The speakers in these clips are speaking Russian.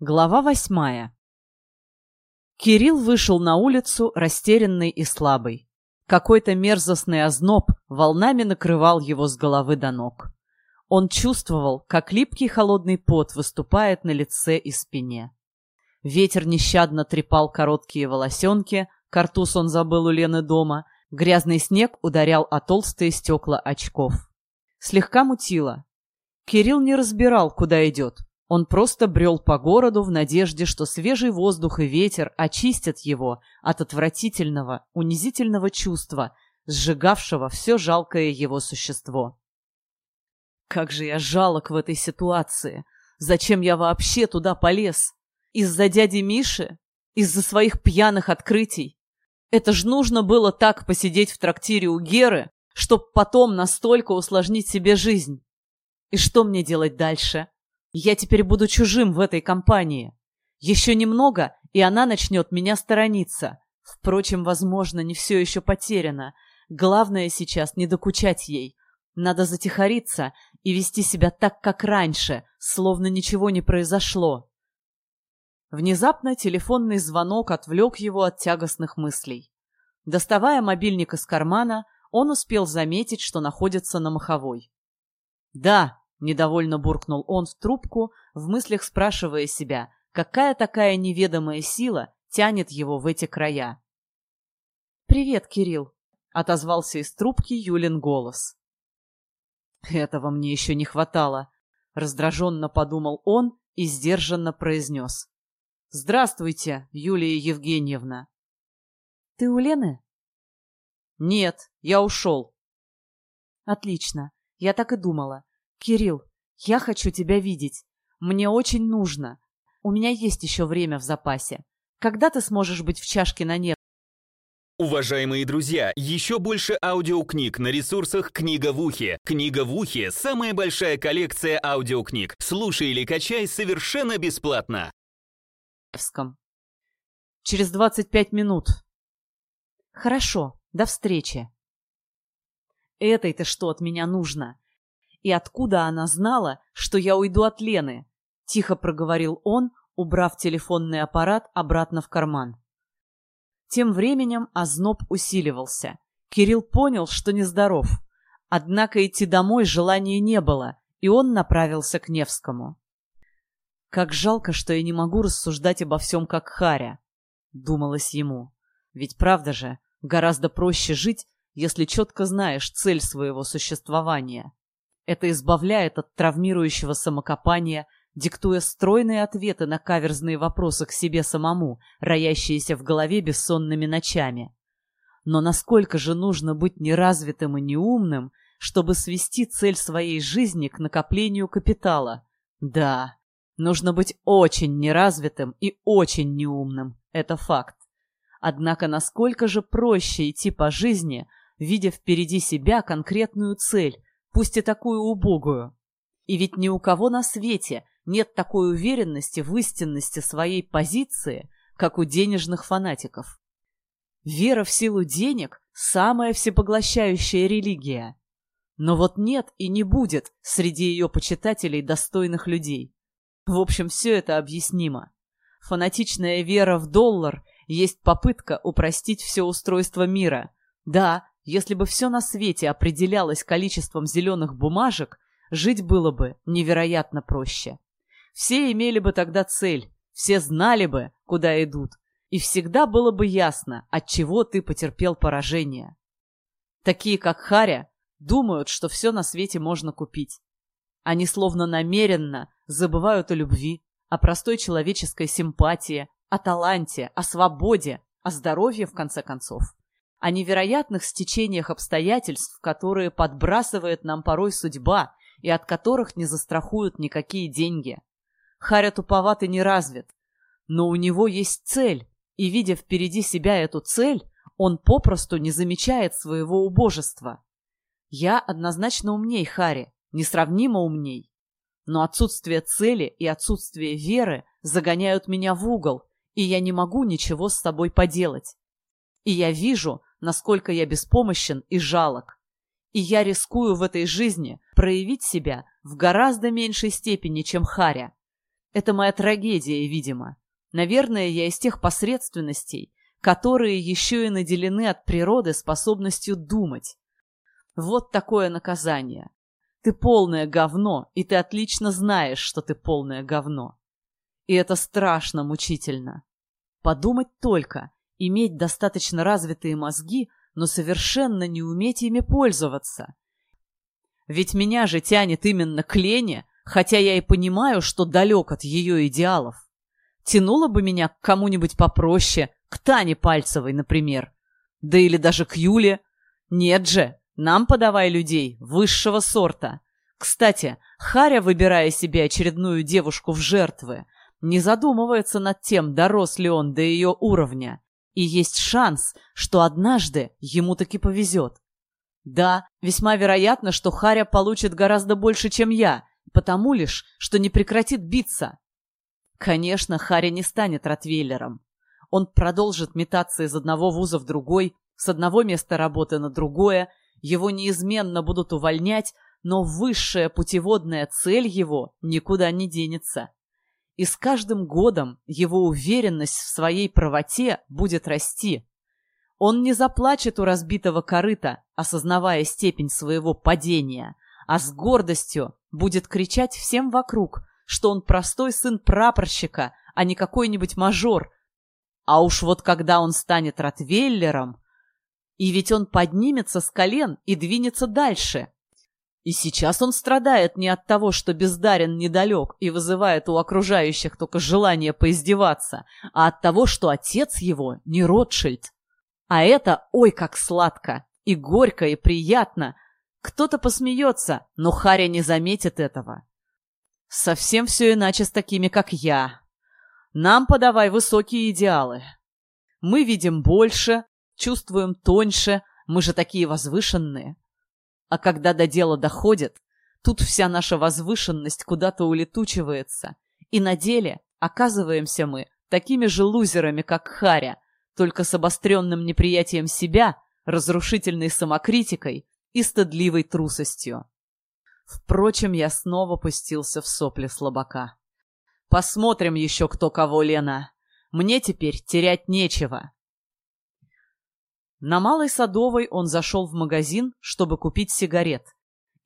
Глава восьмая. Кирилл вышел на улицу, растерянный и слабый. Какой-то мерзостный озноб волнами накрывал его с головы до ног. Он чувствовал, как липкий холодный пот выступает на лице и спине. Ветер нещадно трепал короткие волосенки, картуз он забыл у Лены дома, грязный снег ударял о толстые стекла очков. Слегка мутило. Кирилл не разбирал, куда идет, он просто брел по городу в надежде, что свежий воздух и ветер очистят его от отвратительного, унизительного чувства, сжигавшего все жалкое его существо. Как же я жалок в этой ситуации! Зачем я вообще туда полез? Из-за дяди Миши? Из-за своих пьяных открытий? Это ж нужно было так посидеть в трактире у Геры, чтоб потом настолько усложнить себе жизнь. И что мне делать дальше? Я теперь буду чужим в этой компании. Еще немного, и она начнет меня сторониться. Впрочем, возможно, не все еще потеряно. Главное сейчас не докучать ей. Надо затихариться и вести себя так, как раньше, словно ничего не произошло. Внезапно телефонный звонок отвлек его от тягостных мыслей. Доставая мобильник из кармана, он успел заметить, что находится на маховой. «Да», Недовольно буркнул он в трубку, в мыслях спрашивая себя, какая такая неведомая сила тянет его в эти края. «Привет, Кирилл», — отозвался из трубки Юлин голос. «Этого мне еще не хватало», — раздраженно подумал он и сдержанно произнес. «Здравствуйте, Юлия Евгеньевна». «Ты у Лены?» «Нет, я ушел». «Отлично. Я так и думала. «Кирилл, я хочу тебя видеть. Мне очень нужно. У меня есть еще время в запасе. Когда ты сможешь быть в чашке на нет?» Уважаемые друзья, еще больше аудиокниг на ресурсах «Книга в ухе». «Книга в ухе» — самая большая коллекция аудиокниг. Слушай или качай совершенно бесплатно. Через 25 минут. Хорошо, до встречи. Этой-то что от меня нужно? И откуда она знала, что я уйду от Лены? Тихо проговорил он, убрав телефонный аппарат обратно в карман. Тем временем озноб усиливался. Кирилл понял, что нездоров. Однако идти домой желания не было, и он направился к Невскому. «Как жалко, что я не могу рассуждать обо всем как Харя», — думалось ему. «Ведь правда же, гораздо проще жить, если четко знаешь цель своего существования. Это избавляет от травмирующего самокопания, диктуя стройные ответы на каверзные вопросы к себе самому, роящиеся в голове бессонными ночами. Но насколько же нужно быть неразвитым и неумным, чтобы свести цель своей жизни к накоплению капитала? Да, нужно быть очень неразвитым и очень неумным, это факт. Однако насколько же проще идти по жизни, видя впереди себя конкретную цель, пусть и такую убогую. И ведь ни у кого на свете нет такой уверенности в истинности своей позиции, как у денежных фанатиков. Вера в силу денег – самая всепоглощающая религия. Но вот нет и не будет среди ее почитателей достойных людей. В общем, все это объяснимо. Фанатичная вера в доллар есть попытка упростить все устройство мира. Да, если бы все на свете определялось количеством зеленых бумажек, жить было бы невероятно проще. Все имели бы тогда цель, все знали бы, куда идут, и всегда было бы ясно, от чего ты потерпел поражение. Такие, как Харя, думают, что все на свете можно купить. Они словно намеренно забывают о любви, о простой человеческой симпатии, о таланте, о свободе, о здоровье, в конце концов о невероятных стечениях обстоятельств, которые подбрасывает нам порой судьба и от которых не застрахуют никакие деньги. Харя туповат и не развит, но у него есть цель, и, видя впереди себя эту цель, он попросту не замечает своего убожества. Я однозначно умней Хари, несравнимо умней. Но отсутствие цели и отсутствие веры загоняют меня в угол, и я не могу ничего с собой поделать. И я вижу, насколько я беспомощен и жалок. И я рискую в этой жизни проявить себя в гораздо меньшей степени, чем Харя. Это моя трагедия, видимо. Наверное, я из тех посредственностей, которые еще и наделены от природы способностью думать. Вот такое наказание. Ты полное говно, и ты отлично знаешь, что ты полное говно. И это страшно мучительно. Подумать только, иметь достаточно развитые мозги, но совершенно не уметь ими пользоваться. Ведь меня же тянет именно к Лене, хотя я и понимаю, что далек от ее идеалов. Тянуло бы меня к кому-нибудь попроще, к Тане Пальцевой, например. Да или даже к Юле. Нет же, нам подавай людей высшего сорта. Кстати, Харя, выбирая себе очередную девушку в жертвы, не задумывается над тем, дорос ли он до ее уровня. И есть шанс, что однажды ему таки повезет. Да, весьма вероятно, что Харя получит гораздо больше, чем я, потому лишь, что не прекратит биться. Конечно, Харри не станет Ротвейлером. Он продолжит метаться из одного вуза в другой, с одного места работы на другое, его неизменно будут увольнять, но высшая путеводная цель его никуда не денется. И с каждым годом его уверенность в своей правоте будет расти. Он не заплачет у разбитого корыта, осознавая степень своего падения, а с гордостью будет кричать всем вокруг, что он простой сын прапорщика, а не какой-нибудь мажор. А уж вот когда он станет Ротвейлером, и ведь он поднимется с колен и двинется дальше. И сейчас он страдает не от того, что бездарен недалек и вызывает у окружающих только желание поиздеваться, а от того, что отец его не Ротшильд. А это ой как сладко, и горько, и приятно. Кто-то посмеется, но Харя не заметит этого. Совсем все иначе с такими, как я. Нам подавай высокие идеалы. Мы видим больше, чувствуем тоньше, мы же такие возвышенные. А когда до дела доходит, тут вся наша возвышенность куда-то улетучивается, и на деле оказываемся мы такими же лузерами, как Харя, только с обостренным неприятием себя, разрушительной самокритикой и стыдливой трусостью. Впрочем, я снова пустился в сопли слабака. Посмотрим еще кто кого, Лена. Мне теперь терять нечего. На Малой Садовой он зашел в магазин, чтобы купить сигарет.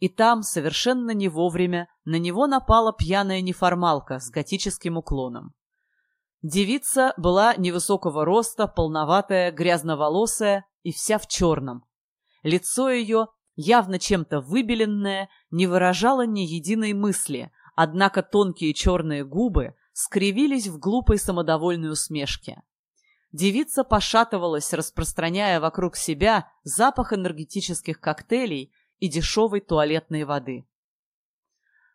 И там, совершенно не вовремя, на него напала пьяная неформалка с готическим уклоном. Девица была невысокого роста, полноватая, грязноволосая и вся в черном. Лицо ее явно чем-то выбеленная, не выражала ни единой мысли, однако тонкие черные губы скривились в глупой самодовольной усмешке. Девица пошатывалась, распространяя вокруг себя запах энергетических коктейлей и дешевой туалетной воды.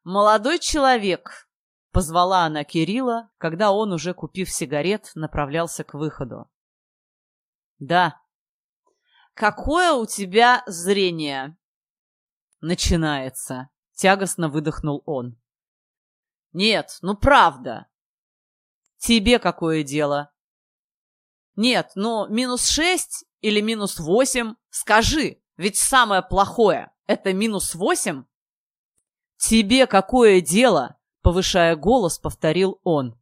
«Молодой человек!» — позвала она Кирилла, когда он, уже купив сигарет, направлялся к выходу. «Да», Какое у тебя зрение? Начинается. Тягостно выдохнул он. Нет, ну правда. Тебе какое дело? Нет, ну минус шесть или минус восемь? Скажи, ведь самое плохое — это минус восемь? Тебе какое дело? Повышая голос, повторил он.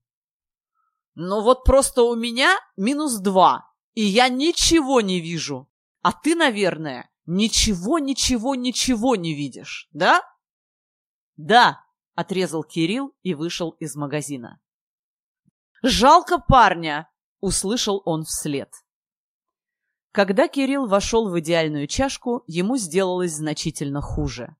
Ну вот просто у меня минус два, и я ничего не вижу. А ты, наверное, ничего, ничего, ничего не видишь, да? Да, отрезал Кирилл и вышел из магазина. Жалко парня, услышал он вслед. Когда Кирилл вошел в идеальную чашку, ему сделалось значительно хуже.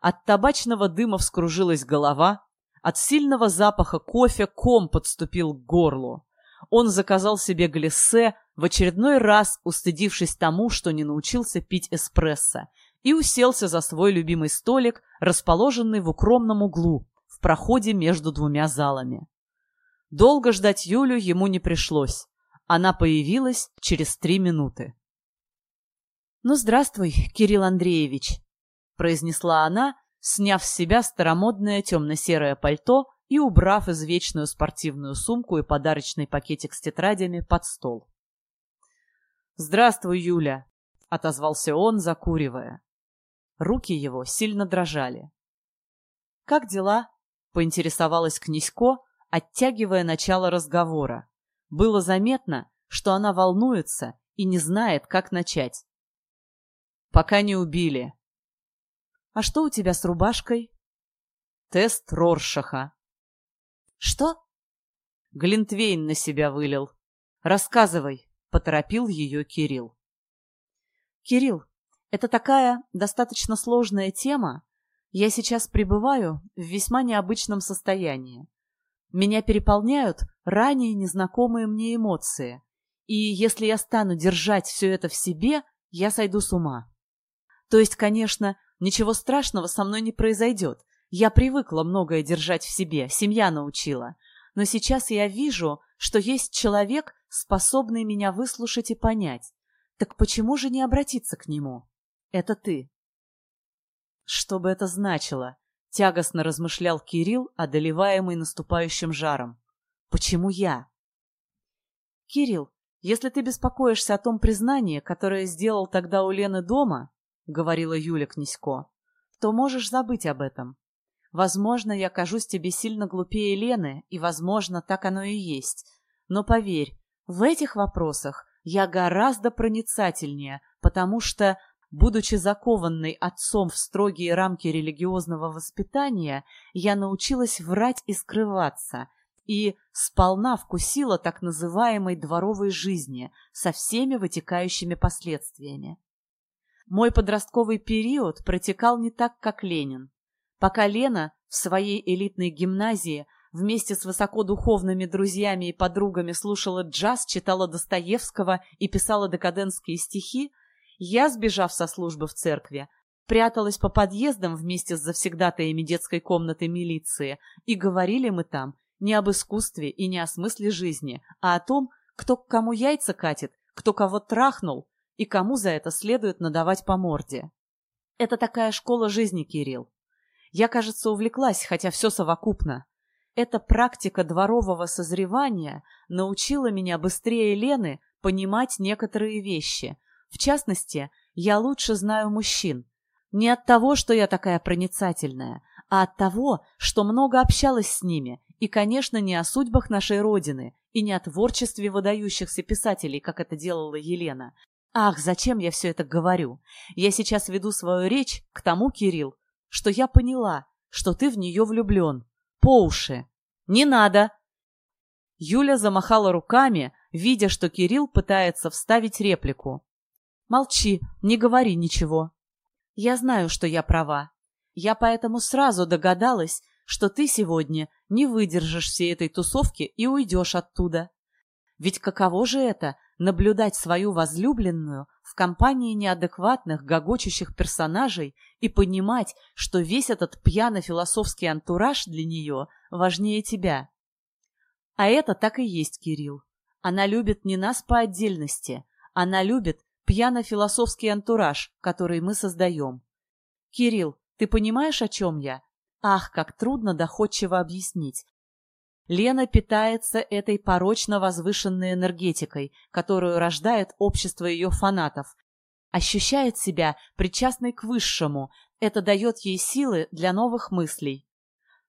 От табачного дыма вскружилась голова, от сильного запаха кофе ком подступил к горлу. Он заказал себе глиссе, в очередной раз устыдившись тому, что не научился пить эспрессо, и уселся за свой любимый столик, расположенный в укромном углу, в проходе между двумя залами. Долго ждать Юлю ему не пришлось. Она появилась через три минуты. «Ну, здравствуй, Кирилл Андреевич», — произнесла она, сняв с себя старомодное темно-серое пальто и убрав извечную спортивную сумку и подарочный пакетик с тетрадями под стол. «Здравствуй, Юля!» — отозвался он, закуривая. Руки его сильно дрожали. «Как дела?» — поинтересовалась Князько, оттягивая начало разговора. Было заметно, что она волнуется и не знает, как начать. «Пока не убили». «А что у тебя с рубашкой?» «Тест Роршаха». «Что?» Глинтвейн на себя вылил. «Рассказывай», — поторопил ее Кирилл. «Кирилл, это такая достаточно сложная тема. Я сейчас пребываю в весьма необычном состоянии. Меня переполняют ранее незнакомые мне эмоции. И если я стану держать все это в себе, я сойду с ума. То есть, конечно, ничего страшного со мной не произойдет. Я привыкла многое держать в себе, семья научила. Но сейчас я вижу, что есть человек, способный меня выслушать и понять. Так почему же не обратиться к нему? Это ты. Что бы это значило? Тягостно размышлял Кирилл, одолеваемый наступающим жаром. Почему я? Кирилл, если ты беспокоишься о том признании, которое сделал тогда у Лены дома, говорила Юля Князько, то можешь забыть об этом. Возможно, я кажусь тебе сильно глупее Лены, и, возможно, так оно и есть. Но поверь, в этих вопросах я гораздо проницательнее, потому что Будучи закованной отцом в строгие рамки религиозного воспитания, я научилась врать и скрываться, и сполна вкусила так называемой дворовой жизни со всеми вытекающими последствиями. Мой подростковый период протекал не так, как Ленин. Пока Лена в своей элитной гимназии вместе с высокодуховными друзьями и подругами слушала джаз, читала Достоевского и писала декадентские стихи, я, сбежав со службы в церкви, пряталась по подъездам вместе с завсегдатаями детской комнаты милиции, и говорили мы там не об искусстве и не о смысле жизни, а о том, кто к кому яйца катит, кто кого трахнул и кому за это следует надавать по морде. Это такая школа жизни, Кирилл. Я, кажется, увлеклась, хотя все совокупно. Эта практика дворового созревания научила меня быстрее Лены понимать некоторые вещи, в частности, я лучше знаю мужчин. Не от того, что я такая проницательная, а от того, что много общалась с ними, и, конечно, не о судьбах нашей Родины, и не о творчестве выдающихся писателей, как это делала Елена. Ах, зачем я все это говорю? Я сейчас веду свою речь к тому, Кирилл, что я поняла, что ты в нее влюблен. По уши. Не надо! Юля замахала руками, видя, что Кирилл пытается вставить реплику. Молчи, не говори ничего. Я знаю, что я права. Я поэтому сразу догадалась, что ты сегодня не выдержишь всей этой тусовки и уйдешь оттуда. Ведь каково же это — наблюдать свою возлюбленную в компании неадекватных, гогочущих персонажей и понимать, что весь этот пьяно-философский антураж для нее важнее тебя. А это так и есть, Кирилл. Она любит не нас по отдельности, она любит пьяно-философский антураж, который мы создаем. Кирилл, ты понимаешь, о чем я? Ах, как трудно доходчиво объяснить. Лена питается этой порочно возвышенной энергетикой, которую рождает общество ее фанатов. Ощущает себя причастной к высшему, это дает ей силы для новых мыслей.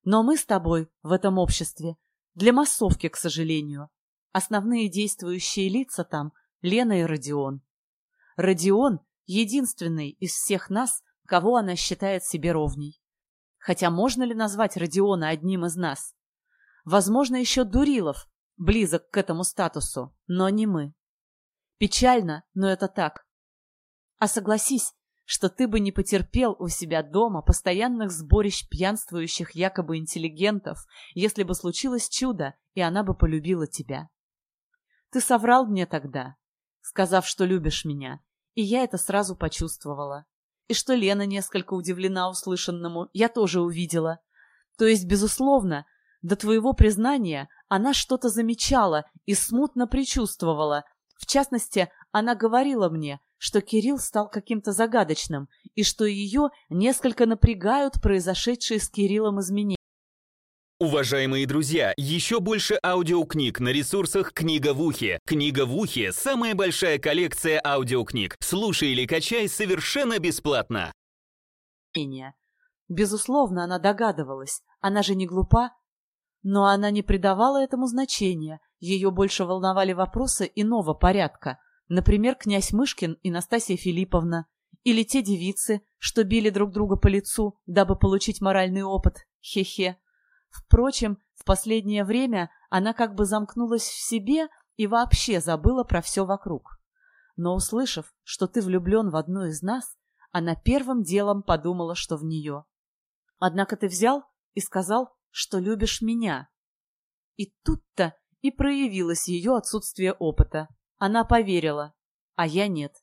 Но мы с тобой в этом обществе для массовки, к сожалению. Основные действующие лица там — Лена и Родион. Родион — единственный из всех нас, кого она считает себе ровней. Хотя можно ли назвать Родиона одним из нас? Возможно, еще Дурилов близок к этому статусу, но не мы. Печально, но это так. А согласись, что ты бы не потерпел у себя дома постоянных сборищ пьянствующих якобы интеллигентов, если бы случилось чудо, и она бы полюбила тебя. Ты соврал мне тогда, сказав, что любишь меня, и я это сразу почувствовала. И что Лена несколько удивлена услышанному, я тоже увидела. То есть, безусловно, до твоего признания она что-то замечала и смутно предчувствовала. В частности, она говорила мне, что Кирилл стал каким-то загадочным и что ее несколько напрягают произошедшие с Кириллом изменения. Уважаемые друзья, еще больше аудиокниг на ресурсах «Книга в ухе». «Книга в ухе» — самая большая коллекция аудиокниг. Слушай или качай совершенно бесплатно. Безусловно, она догадывалась. Она же не глупа. Но она не придавала этому значения, ее больше волновали вопросы иного порядка, например, князь Мышкин и Настасья Филипповна, или те девицы, что били друг друга по лицу, дабы получить моральный опыт, хе-хе. Впрочем, в последнее время она как бы замкнулась в себе и вообще забыла про все вокруг. Но услышав, что ты влюблен в одну из нас, она первым делом подумала, что в нее. Однако ты взял и сказал, что любишь меня. И тут-то и проявилось ее отсутствие опыта. Она поверила, а я нет.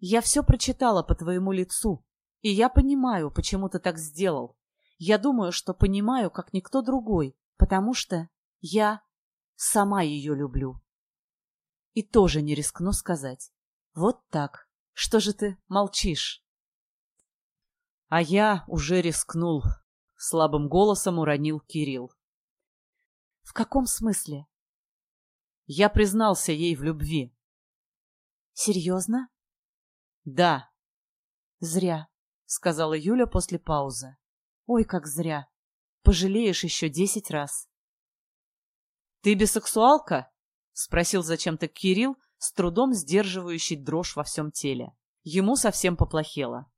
Я все прочитала по твоему лицу, и я понимаю, почему ты так сделал. Я думаю, что понимаю, как никто другой, потому что я сама ее люблю. И тоже не рискну сказать. Вот так. Что же ты молчишь? А я уже рискнул. Слабым голосом уронил Кирилл. В каком смысле? Я признался ей в любви. Серьезно? Да. Зря, сказала Юля после паузы. Ой, как зря. Пожалеешь еще десять раз. Ты бисексуалка? Спросил зачем-то Кирилл, с трудом сдерживающий дрожь во всем теле. Ему совсем поплохело.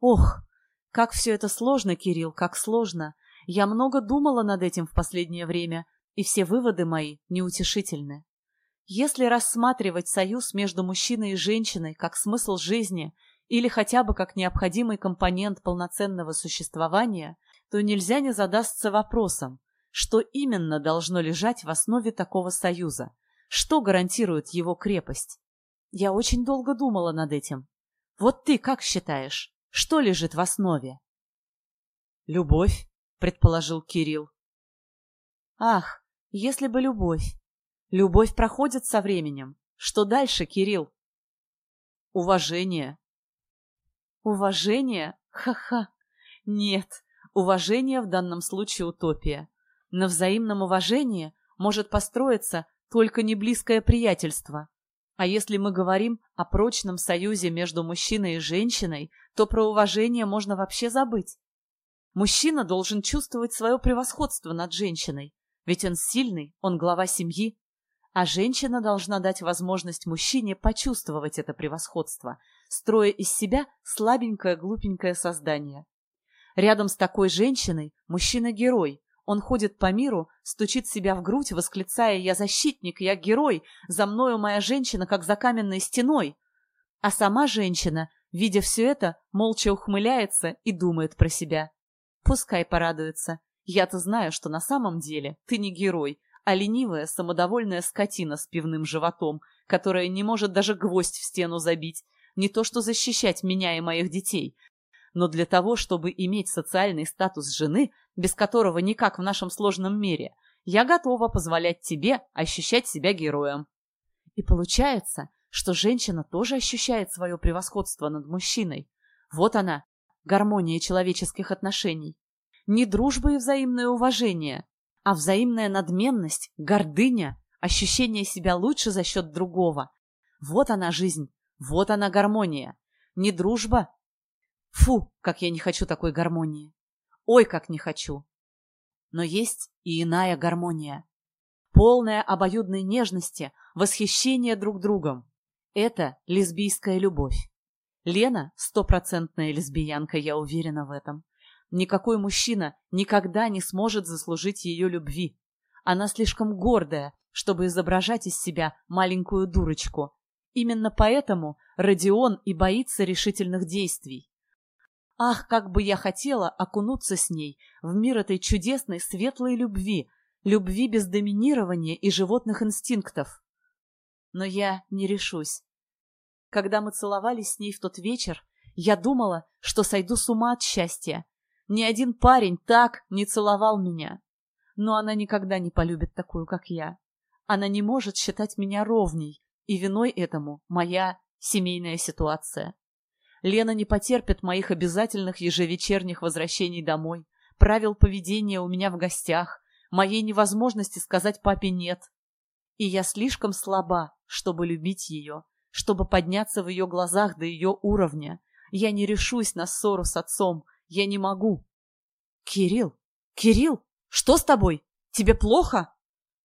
Ох, как все это сложно, Кирилл, как сложно. Я много думала над этим в последнее время, и все выводы мои неутешительны. Если рассматривать союз между мужчиной и женщиной как смысл жизни или хотя бы как необходимый компонент полноценного существования, то нельзя не задаться вопросом, что именно должно лежать в основе такого союза, что гарантирует его крепость. Я очень долго думала над этим. Вот ты как считаешь, что лежит в основе? Любовь, предположил Кирилл. Ах, если бы любовь. Любовь проходит со временем. Что дальше, Кирилл? Уважение. Уважение? Ха-ха. Нет, уважение в данном случае утопия. На взаимном уважении может построиться только не близкое приятельство. А если мы говорим о прочном союзе между мужчиной и женщиной, то про уважение можно вообще забыть. Мужчина должен чувствовать свое превосходство над женщиной, ведь он сильный, он глава семьи. А женщина должна дать возможность мужчине почувствовать это превосходство, строя из себя слабенькое глупенькое создание. Рядом с такой женщиной мужчина-герой. Он ходит по миру, стучит себя в грудь, восклицая «Я защитник, я герой, за мною моя женщина, как за каменной стеной». А сама женщина, видя все это, молча ухмыляется и думает про себя. Пускай порадуется, я-то знаю, что на самом деле ты не герой, а ленивая, самодовольная скотина с пивным животом, которая не может даже гвоздь в стену забить, не то что защищать меня и моих детей. Но для того, чтобы иметь социальный статус жены, без которого никак в нашем сложном мире, я готова позволять тебе ощущать себя героем. И получается, что женщина тоже ощущает свое превосходство над мужчиной. Вот она, гармония человеческих отношений не дружба и взаимное уважение, а взаимная надменность, гордыня, ощущение себя лучше за счет другого. Вот она жизнь, вот она гармония. Не дружба. Фу, как я не хочу такой гармонии. Ой, как не хочу. Но есть и иная гармония. Полная обоюдной нежности, восхищения друг другом. Это лесбийская любовь. Лена – стопроцентная лесбиянка, я уверена в этом. Никакой мужчина никогда не сможет заслужить ее любви. Она слишком гордая, чтобы изображать из себя маленькую дурочку. Именно поэтому Родион и боится решительных действий. Ах, как бы я хотела окунуться с ней в мир этой чудесной светлой любви, любви без доминирования и животных инстинктов. Но я не решусь. Когда мы целовались с ней в тот вечер, я думала, что сойду с ума от счастья, ни один парень так не целовал меня. Но она никогда не полюбит такую, как я. Она не может считать меня ровней, и виной этому моя семейная ситуация. Лена не потерпит моих обязательных ежевечерних возвращений домой, правил поведения у меня в гостях, моей невозможности сказать папе «нет». И я слишком слаба, чтобы любить ее, чтобы подняться в ее глазах до ее уровня. Я не решусь на ссору с отцом, я не могу. Кирилл, Кирилл, Что с тобой? Тебе плохо?»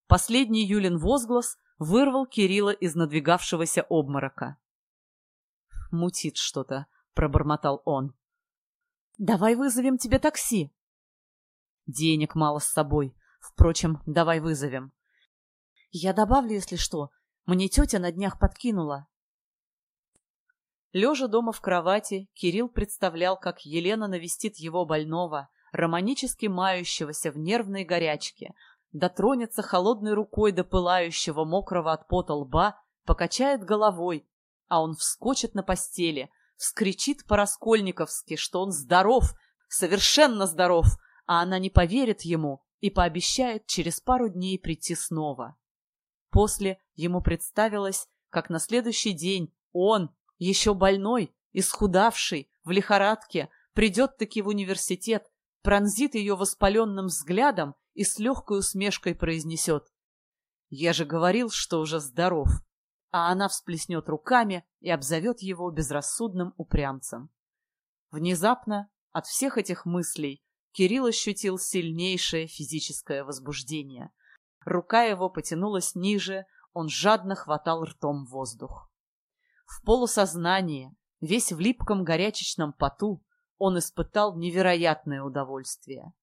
Последний Юлин возглас вырвал Кирилла из надвигавшегося обморока. «Мутит что-то», — пробормотал он. «Давай вызовем тебе такси». «Денег мало с собой. Впрочем, давай вызовем». «Я добавлю, если что. Мне тетя на днях подкинула». Лежа дома в кровати, Кирилл представлял, как Елена навестит его больного, романически мающегося в нервной горячке, дотронется холодной рукой до пылающего мокрого от пота лба, покачает головой, а он вскочит на постели, вскричит по-раскольниковски, что он здоров, совершенно здоров, а она не поверит ему и пообещает через пару дней прийти снова. После ему представилось, как на следующий день он, еще больной, исхудавший, в лихорадке, придет-таки в университет, пронзит ее воспаленным взглядом и с легкой усмешкой произнесет «Я же говорил, что уже здоров», а она всплеснет руками и обзовет его безрассудным упрямцем. Внезапно от всех этих мыслей Кирилл ощутил сильнейшее физическое возбуждение. Рука его потянулась ниже, он жадно хватал ртом воздух. В полусознании, весь в липком горячечном поту, он испытал невероятное удовольствие.